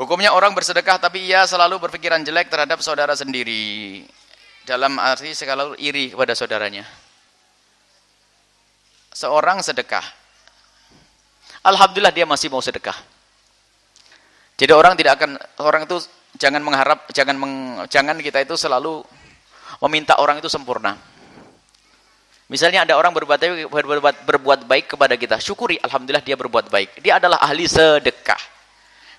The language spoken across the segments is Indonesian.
Hukumnya orang bersedekah tapi ia selalu berpikiran jelek terhadap saudara sendiri. Dalam arti selalu iri kepada saudaranya. Seorang sedekah. Alhamdulillah dia masih mau sedekah. Jadi orang tidak akan orang itu jangan mengharap jangan meng, jangan kita itu selalu meminta orang itu sempurna. Misalnya ada orang berbuat, berbuat, berbuat baik kepada kita, syukuri alhamdulillah dia berbuat baik. Dia adalah ahli sedekah.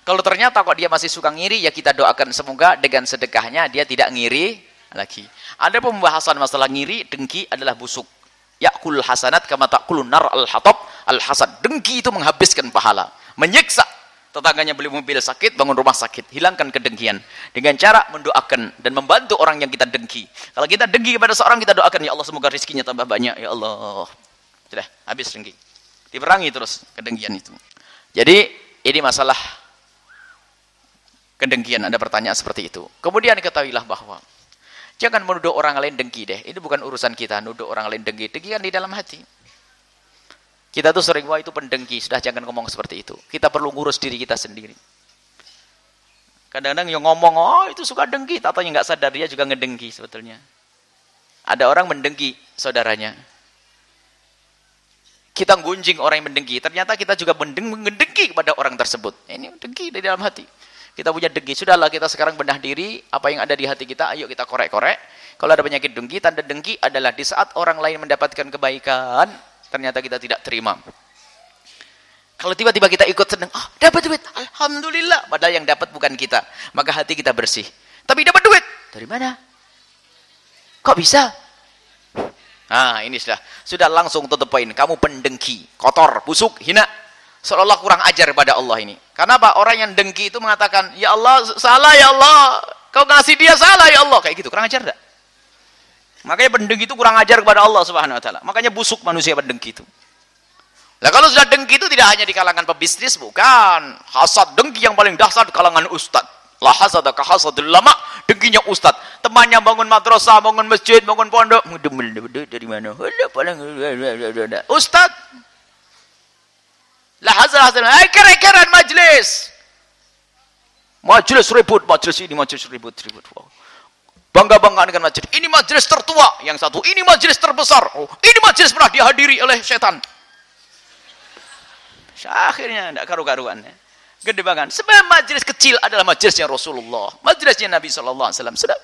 Kalau ternyata kok dia masih suka ngiri, ya kita doakan semoga dengan sedekahnya dia tidak ngiri lagi. Ada pembahasan masalah ngiri, dengki adalah busuk. Yakul hasanat kama ta'kulun nar al-hatab al-hasad. Dengki itu menghabiskan pahala, menyiksa. Tetangganya beli mobil sakit, bangun rumah sakit. Hilangkan kedengkian. Dengan cara mendoakan dan membantu orang yang kita dengki. Kalau kita dengki kepada seorang, kita doakan, Ya Allah semoga rizkinya tambah banyak. Ya Allah. Sudah, habis dengki. Diperangi terus kedengkian itu. Jadi, ini masalah kedengkian. Ada pertanyaan seperti itu. Kemudian ketahuilah bahwa jangan menuduh orang lain dengki deh. Ini bukan urusan kita nuduh orang lain dengki. Dengki kan di dalam hati. Kita tuh sering wah itu pendengki. Sudah jangan ngomong seperti itu. Kita perlu ngurus diri kita sendiri. Kadang-kadang yang ngomong, oh itu suka dengki. Tatanya nggak sadar dia juga ngedengki sebetulnya. Ada orang mendengki saudaranya. Kita gunjing orang yang mendengki. Ternyata kita juga mendengki kepada orang tersebut. Ini dengki di dalam hati. Kita punya dengki. Sudahlah kita sekarang benar diri. Apa yang ada di hati kita, ayo kita korek-korek. Kalau ada penyakit dengki, tanda dengki adalah di saat orang lain mendapatkan kebaikan, ternyata kita tidak terima. Kalau tiba-tiba kita ikut senang, oh, dapat duit, alhamdulillah. Padahal yang dapat bukan kita, maka hati kita bersih. Tapi dapat duit, dari mana? Kok bisa? Nah, ini sudah sudah langsung tutup poin. Kamu pendengki, kotor, busuk, hina seolah-olah kurang ajar pada Allah ini. Karena? Orang yang dengki itu mengatakan, Ya Allah, salah ya Allah. Kau kasih dia salah ya Allah. Kayak gitu, kurang ajar enggak? Makanya pendengki itu kurang ajar kepada Allah Subhanahu wa taala. Makanya busuk manusia pendengki itu. Lah kalau sudah dengki itu tidak hanya di kalangan pebisnis, bukan. Hasad dengki yang paling dahsyat di kalangan ustad. La hasada ka hasadul lama, dengkinya ustad. Temannya bangun madrasah, bangun masjid, bangun pondok. Dari mana? Ustad lah hazal keren-keren majlis. Majlis ribut, majlis ini majlis ribut, ribut. Wow. Bangga-bangga dengan majlis. Ini majlis tertua. Yang satu, ini majlis terbesar. Oh, ini majlis pernah dihadiri oleh setan. Akhirnya tidak karu-karuan. Ya. Gede banget. Sebenarnya majlis kecil adalah majlisnya Rasulullah. Majlisnya Nabi SAW. Sudah.